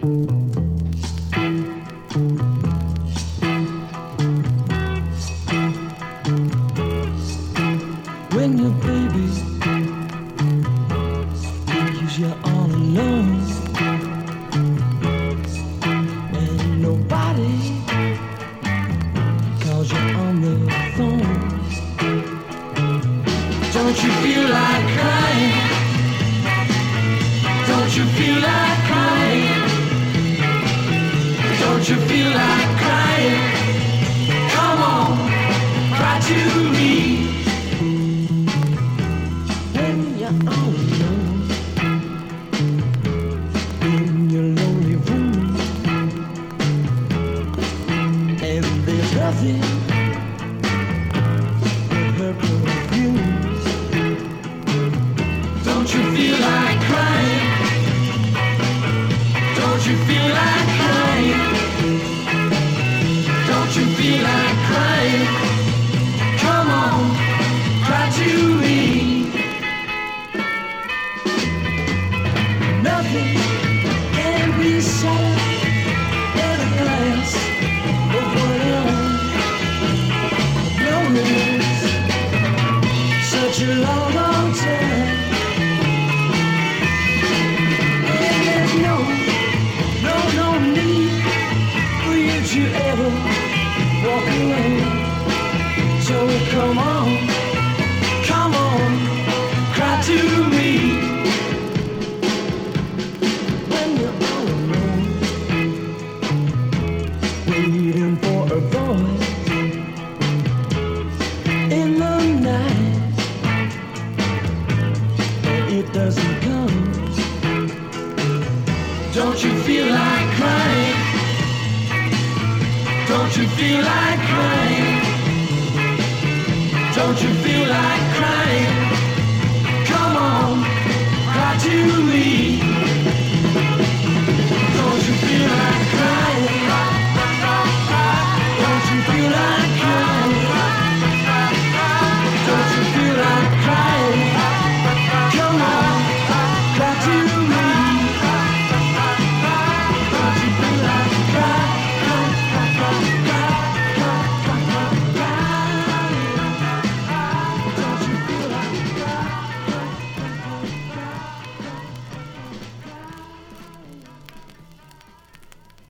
When your baby leaves you all alone, and nobody calls you on the phone, don't you feel like crying? Don't you feel like Don't you feel like crying? Come on, cry to me. When you're all alone in your lonely room, and there's nothing such a long, long time. Doesn't come. Don't you feel like crying? Don't you feel like crying? Don't you feel like?